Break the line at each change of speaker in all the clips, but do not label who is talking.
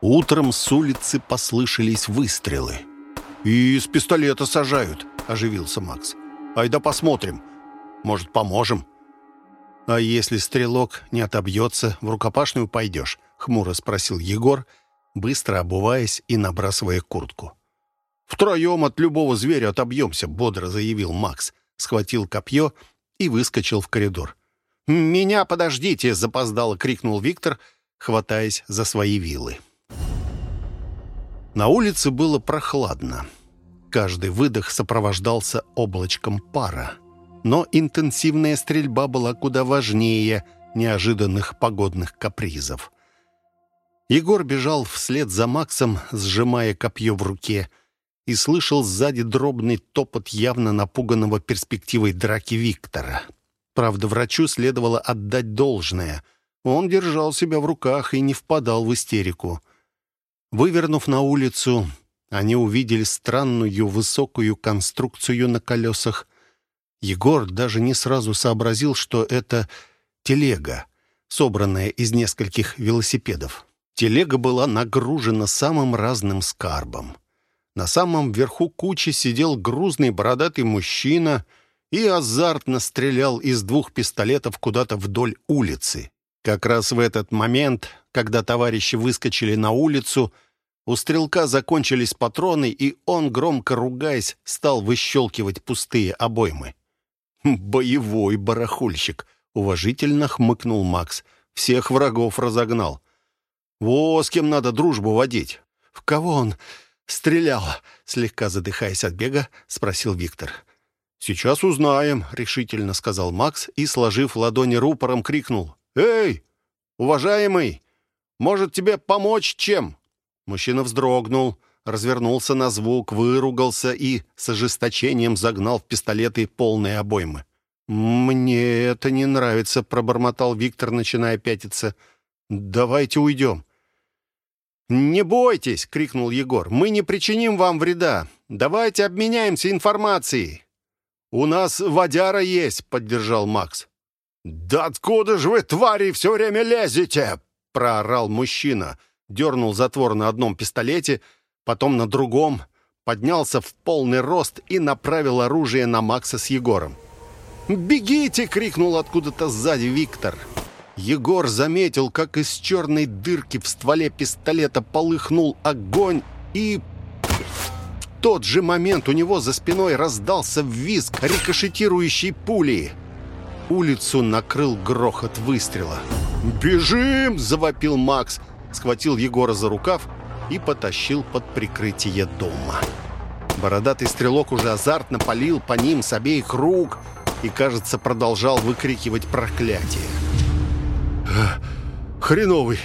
Утром с улицы послышались выстрелы. «И из пистолета сажают», — оживился Макс. «Айда посмотрим. Может, поможем?» «А если стрелок не отобьется, в рукопашную пойдешь?» — хмуро спросил Егор, быстро обуваясь и набрасывая куртку. «Втроем от любого зверя отобьемся», — бодро заявил Макс. Схватил копье и выскочил в коридор. «Меня подождите!» — запоздало крикнул Виктор, хватаясь за свои вилы. На улице было прохладно. Каждый выдох сопровождался облачком пара. Но интенсивная стрельба была куда важнее неожиданных погодных капризов. Егор бежал вслед за Максом, сжимая копье в руке, и слышал сзади дробный топот явно напуганного перспективой драки Виктора — Правда, врачу следовало отдать должное. Он держал себя в руках и не впадал в истерику. Вывернув на улицу, они увидели странную высокую конструкцию на колесах. Егор даже не сразу сообразил, что это телега, собранная из нескольких велосипедов. Телега была нагружена самым разным скарбом. На самом верху кучи сидел грузный бородатый мужчина — и азартно стрелял из двух пистолетов куда-то вдоль улицы. Как раз в этот момент, когда товарищи выскочили на улицу, у стрелка закончились патроны, и он, громко ругаясь, стал выщелкивать пустые обоймы. «Боевой барахульщик», — уважительно хмыкнул Макс. «Всех врагов разогнал. Во, с кем надо дружбу водить». «В кого он стрелял?» Слегка задыхаясь от бега, спросил Виктор.
«Сейчас узнаем», — решительно сказал Макс и, сложив ладони рупором, крикнул. «Эй, уважаемый, может тебе помочь чем?» Мужчина вздрогнул, развернулся на звук, выругался и с ожесточением загнал в пистолеты полные обоймы.
«Мне это не нравится», — пробормотал Виктор, начиная пятиться. «Давайте уйдем».
«Не бойтесь!» — крикнул Егор. «Мы не причиним вам вреда. Давайте обменяемся информацией. «У нас водяра есть», — поддержал Макс.
«Да откуда же вы, твари, все время лезете?» — проорал мужчина. Дернул затвор на одном пистолете, потом на другом, поднялся в полный рост и направил оружие на Макса с Егором.
«Бегите!» — крикнул откуда-то сзади Виктор. Егор заметил, как из черной дырки в стволе пистолета полыхнул огонь и тот же момент у него за спиной раздался визг рикошетирующей пули. Улицу накрыл грохот выстрела.
«Бежим!» – завопил Макс, схватил Егора за рукав и потащил под прикрытие дома. Бородатый стрелок уже азартно палил по ним с обеих рук и, кажется, продолжал выкрикивать проклятие.
«Хреновый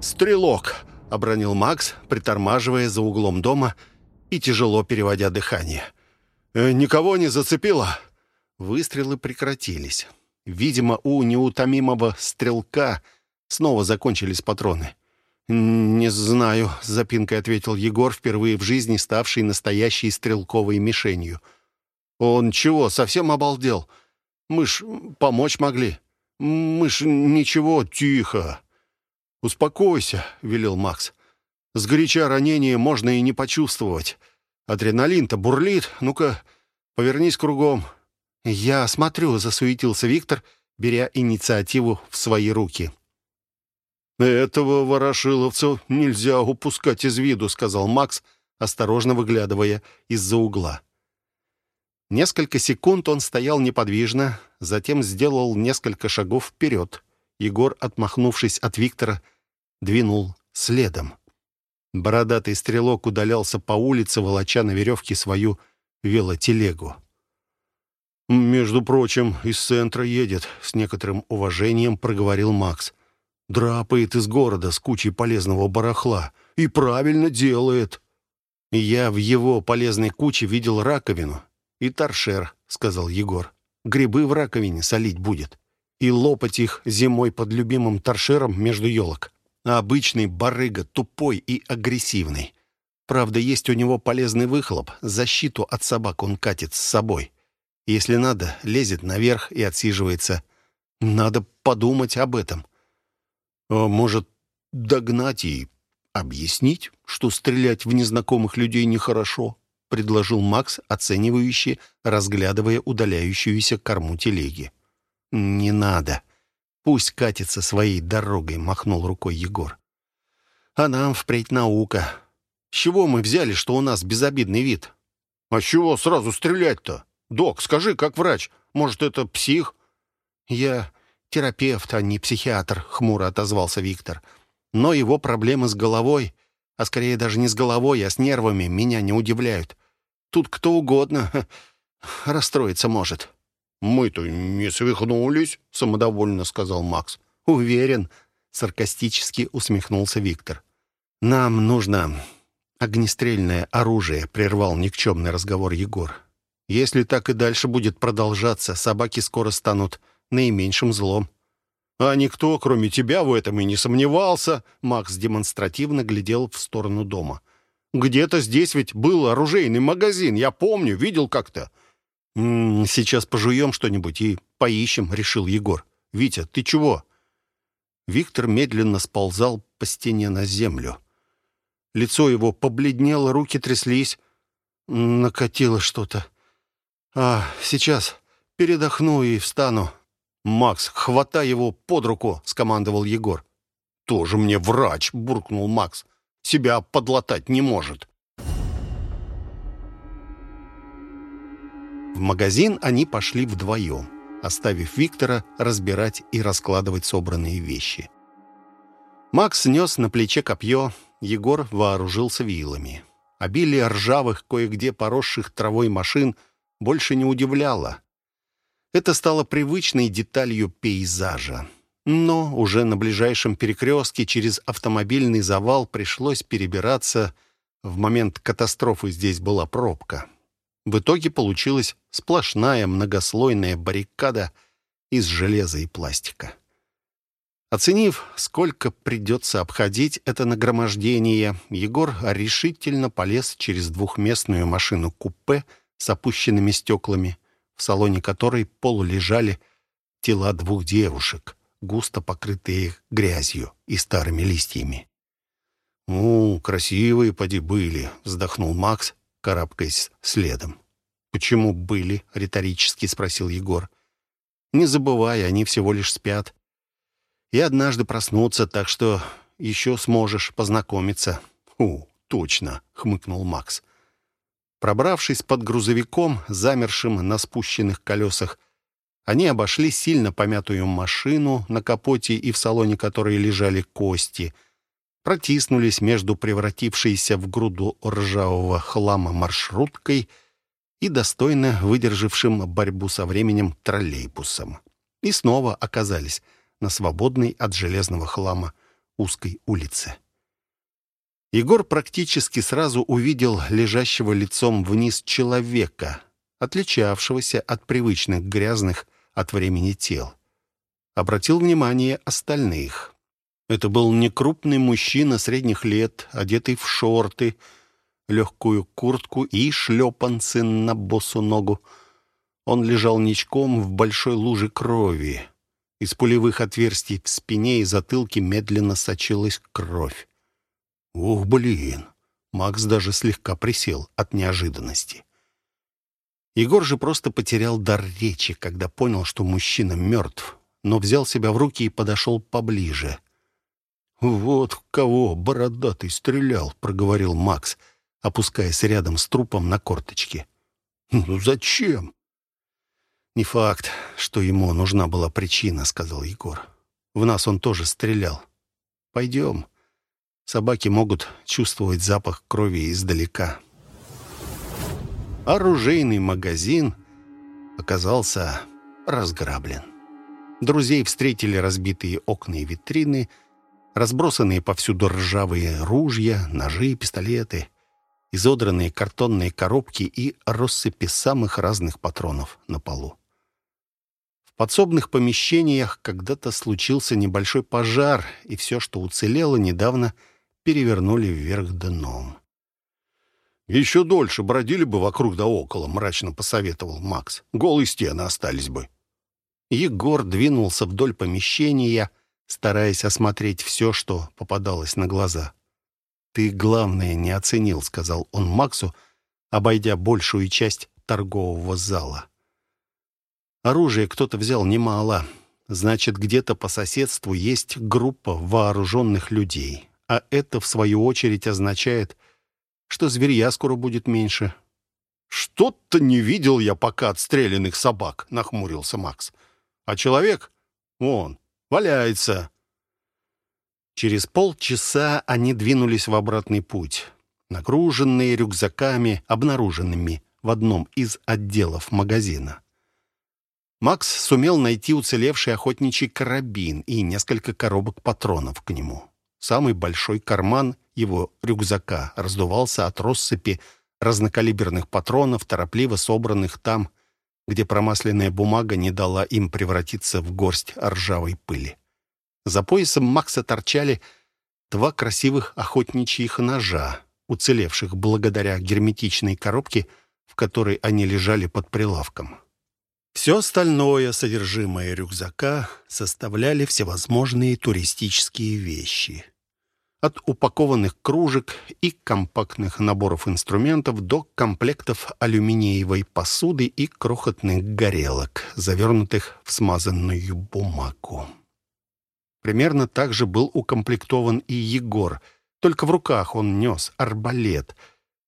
стрелок!» — обронил Макс, притормаживая за углом дома — и тяжело переводя дыхание. «Э, «Никого не зацепило?» Выстрелы прекратились. Видимо, у неутомимого стрелка снова закончились патроны. «Не знаю», — запинкой ответил Егор, впервые в жизни ставший настоящей стрелковой мишенью. «Он чего, совсем обалдел? Мы ж помочь могли. Мы ж ничего, тихо». «Успокойся», — велел Макс. Сгоряча ранение можно и не почувствовать. Адреналин-то бурлит. Ну-ка, повернись кругом». «Я смотрю», — засуетился Виктор, беря инициативу в свои руки.
«Этого ворошиловца нельзя упускать из виду», — сказал Макс, осторожно выглядывая из-за угла.
Несколько секунд он стоял неподвижно, затем сделал несколько шагов вперед. Егор, отмахнувшись от Виктора, двинул следом. Бородатый стрелок удалялся по улице, волоча на веревке свою велотелегу.
«Между прочим, из центра едет», — с некоторым уважением проговорил Макс. «Драпает из города с кучей полезного барахла. И правильно делает».
«Я в его полезной куче видел раковину и торшер», — сказал Егор. «Грибы в раковине солить будет. И лопать их зимой под любимым торшером между елок а обычный барыга, тупой и агрессивный. Правда, есть у него полезный выхлоп, защиту от собак он катит с собой. Если надо, лезет наверх и отсиживается. Надо подумать об этом.
А может, догнать и
объяснить, что стрелять в незнакомых людей нехорошо», — предложил Макс, оценивающий, разглядывая удаляющуюся корму телеги. «Не надо. Пусть катится своей дорогой», — махнул рукой Егор. «А нам впредь наука. С чего мы взяли, что у нас безобидный вид?»
«А чего сразу стрелять-то? Док, скажи, как врач, может, это псих?»
«Я терапевт, а не психиатр», — хмуро отозвался Виктор. «Но его проблемы с головой, а скорее даже не с головой, а с нервами, меня не удивляют. Тут кто угодно расстроиться может».
«Мы-то не свихнулись», — самодовольно сказал Макс.
«Уверен», — саркастически усмехнулся Виктор. «Нам нужно огнестрельное оружие», — прервал никчемный разговор Егор. «Если так и дальше будет продолжаться, собаки скоро станут наименьшим злом».
«А никто, кроме тебя, в этом и не сомневался», — Макс демонстративно глядел в сторону дома. «Где-то здесь ведь был оружейный магазин, я помню, видел как-то.
«Сейчас пожуем что-нибудь и поищем», — решил Егор. «Витя, ты чего?» Виктор медленно сползал по стене на землю. Лицо его побледнело, руки тряслись. Накатило что-то. «А, сейчас передохну и встану».
«Макс, хватай его под руку», — скомандовал Егор. «Тоже мне врач», — буркнул Макс. «Себя подлатать не может».
В магазин они пошли вдвоем, оставив Виктора разбирать и раскладывать собранные вещи. Макс нес на плече копье, Егор вооружился вилами. Обилие ржавых, кое-где поросших травой машин больше не удивляло. Это стало привычной деталью пейзажа. Но уже на ближайшем перекрестке через автомобильный завал пришлось перебираться. В момент катастрофы здесь была пробка. В итоге получилась сплошная многослойная баррикада из железа и пластика. Оценив, сколько придется обходить это нагромождение, Егор решительно полез через двухместную машину-купе с опущенными стеклами, в салоне которой полулежали тела двух девушек, густо покрытые грязью и старыми листьями.
«Ну, красивые поди были», — вздохнул Макс, карабкаясь следом.
«Почему были?» — риторически спросил Егор. «Не забывай, они всего лишь спят. И однажды проснутся, так что еще сможешь познакомиться».
«Фу, точно!» — хмыкнул Макс.
Пробравшись под грузовиком, замершим на спущенных колесах, они обошли сильно помятую машину, на капоте и в салоне которой лежали кости — протиснулись между превратившейся в груду ржавого хлама маршруткой и достойно выдержавшим борьбу со временем троллейбусом. И снова оказались на свободной от железного хлама узкой улице. Егор практически сразу увидел лежащего лицом вниз человека, отличавшегося от привычных грязных от времени тел. Обратил внимание остальных. Это был некрупный мужчина средних лет, одетый в шорты, легкую куртку и шлепанцы на босу ногу. Он лежал ничком в большой луже крови. Из пулевых отверстий в спине и затылке медленно сочилась кровь. «Ух, блин!» Макс даже слегка присел от неожиданности. Егор же просто потерял дар речи, когда понял, что мужчина мертв, но взял себя в руки и подошел поближе — «Вот кого бородатый стрелял», — проговорил Макс, опускаясь рядом с трупом на корточки. «Ну зачем?» «Не факт, что ему нужна была причина», — сказал Егор. «В нас он тоже стрелял. Пойдем. Собаки могут чувствовать запах крови издалека». Оружейный магазин оказался разграблен. Друзей встретили разбитые окна и витрины — Разбросанные повсюду ржавые ружья, ножи, пистолеты, изодранные картонные коробки и россыпи самых разных патронов на полу. В подсобных помещениях когда-то случился небольшой пожар, и все, что уцелело, недавно перевернули вверх дном.
«Еще дольше бродили бы вокруг да около», — мрачно посоветовал Макс. «Голые стены остались бы».
Егор двинулся вдоль помещения, стараясь осмотреть все, что попадалось на глаза. «Ты главное не оценил», — сказал он Максу, обойдя большую часть торгового зала. «Оружие кто-то взял немало. Значит, где-то по соседству есть группа вооруженных людей. А это, в свою очередь, означает, что зверья скоро будет меньше».
«Что-то не видел я пока отстрелянных собак», — нахмурился Макс. «А человек? Вон, валяется».
Через полчаса они двинулись в обратный путь, нагруженные рюкзаками, обнаруженными в одном из отделов магазина. Макс сумел найти уцелевший охотничий карабин и несколько коробок патронов к нему. Самый большой карман его рюкзака раздувался от россыпи разнокалиберных патронов, торопливо собранных там, где промасленная бумага не дала им превратиться в горсть ржавой пыли. За поясом Макса торчали два красивых охотничьих ножа, уцелевших благодаря герметичной коробке, в которой они лежали под прилавком. Все остальное содержимое рюкзака составляли всевозможные туристические вещи. От упакованных кружек и компактных наборов инструментов до комплектов алюминиевой посуды и крохотных горелок, завернутых в смазанную бумагу. Примерно так же был укомплектован и Егор, только в руках он нес арбалет,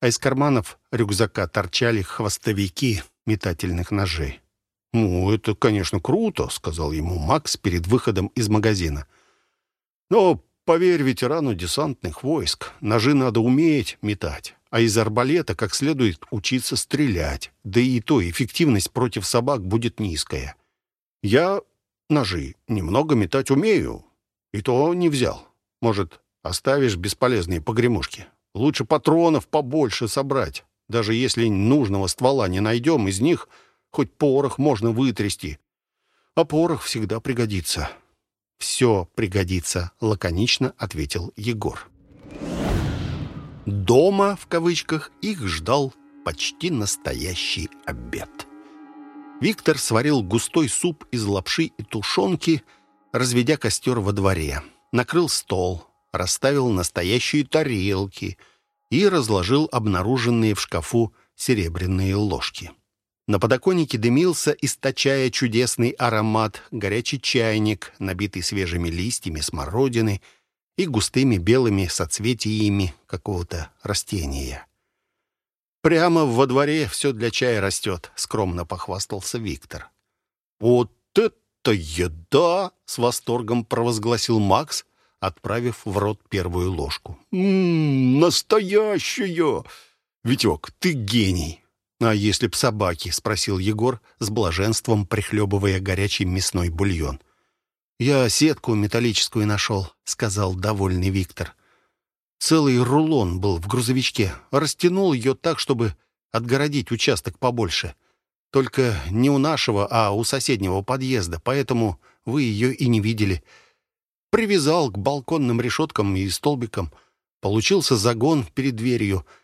а из карманов рюкзака торчали хвостовики метательных ножей.
«Ну, это, конечно, круто», — сказал ему Макс перед выходом из магазина. «Но, поверь ветерану десантных войск, ножи надо уметь метать, а из арбалета как следует учиться стрелять, да и то эффективность против собак будет низкая. Я ножи немного метать умею, и то не взял. Может, оставишь бесполезные погремушки? Лучше патронов побольше собрать. Даже если нужного ствола не найдем, из них Хоть порох можно вытрясти. А порох всегда пригодится.
«Все пригодится», — лаконично ответил Егор.
Дома, в кавычках, их ждал почти настоящий обед. Виктор сварил густой суп из лапши и тушенки, разведя костер во дворе. Накрыл стол, расставил настоящие тарелки и разложил обнаруженные в шкафу серебряные ложки. На подоконнике дымился, источая чудесный аромат, горячий чайник, набитый свежими листьями смородины и густыми белыми соцветиями какого-то растения. «Прямо во дворе все для чая растет», — скромно похвастался Виктор.
«Вот это еда!» — с восторгом провозгласил Макс, отправив в рот первую ложку. «Ммм, настоящая! Витек, ты гений!»
«А если б собаки?» — спросил Егор, с блаженством прихлебывая горячий мясной бульон. «Я сетку металлическую нашел», — сказал довольный Виктор. «Целый рулон был в грузовичке. Растянул ее так, чтобы отгородить участок побольше. Только не у нашего, а у соседнего подъезда, поэтому вы ее и не видели. Привязал к балконным решеткам и столбикам. Получился загон перед дверью —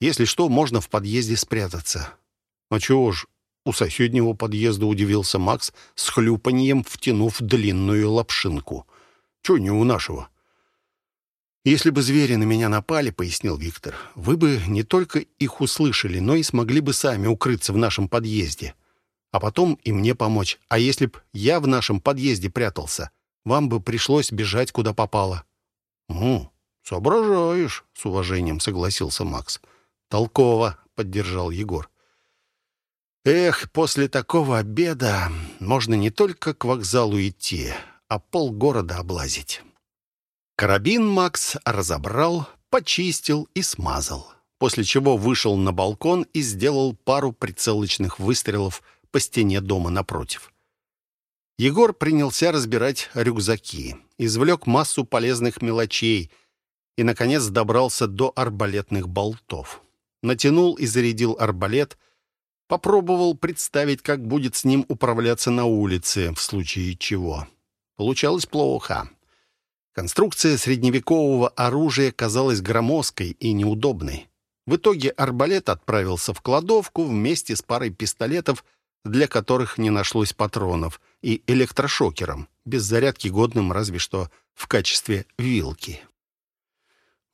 если что, можно в подъезде спрятаться».
«А чего ж, у соседнего подъезда удивился Макс с хлюпаньем, втянув длинную лапшинку. Чего не у нашего?»
«Если бы звери на меня напали, — пояснил Виктор, — вы бы не только их услышали, но и смогли бы сами укрыться в нашем подъезде. А потом и мне помочь. А если б я в нашем подъезде прятался, вам бы пришлось бежать, куда попало».
«Ну, соображаешь», — с уважением согласился Макс. «Макс».
«Толково», — поддержал Егор. «Эх, после такого обеда можно не только к вокзалу идти, а полгорода облазить». Карабин Макс разобрал, почистил и смазал, после чего вышел на балкон и сделал пару прицелочных выстрелов по стене дома напротив. Егор принялся разбирать рюкзаки, извлек массу полезных мелочей и, наконец, добрался до арбалетных болтов натянул и зарядил арбалет, попробовал представить, как будет с ним управляться на улице, в случае чего. Получалось плохо. Конструкция средневекового оружия казалась громоздкой и неудобной. В итоге арбалет отправился в кладовку вместе с парой пистолетов, для которых не нашлось патронов, и электрошокером, без зарядки годным разве что в качестве вилки.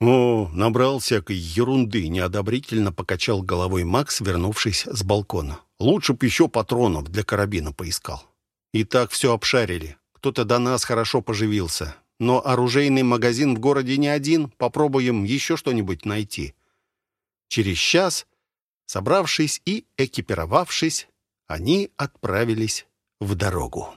«О, набрал всякой ерунды», — неодобрительно покачал головой Макс, вернувшись с балкона. «Лучше б еще патронов для карабина поискал. И так все обшарили. Кто-то до нас хорошо поживился. Но оружейный магазин в городе не один. Попробуем еще что-нибудь найти». Через час, собравшись и экипировавшись, они отправились в дорогу.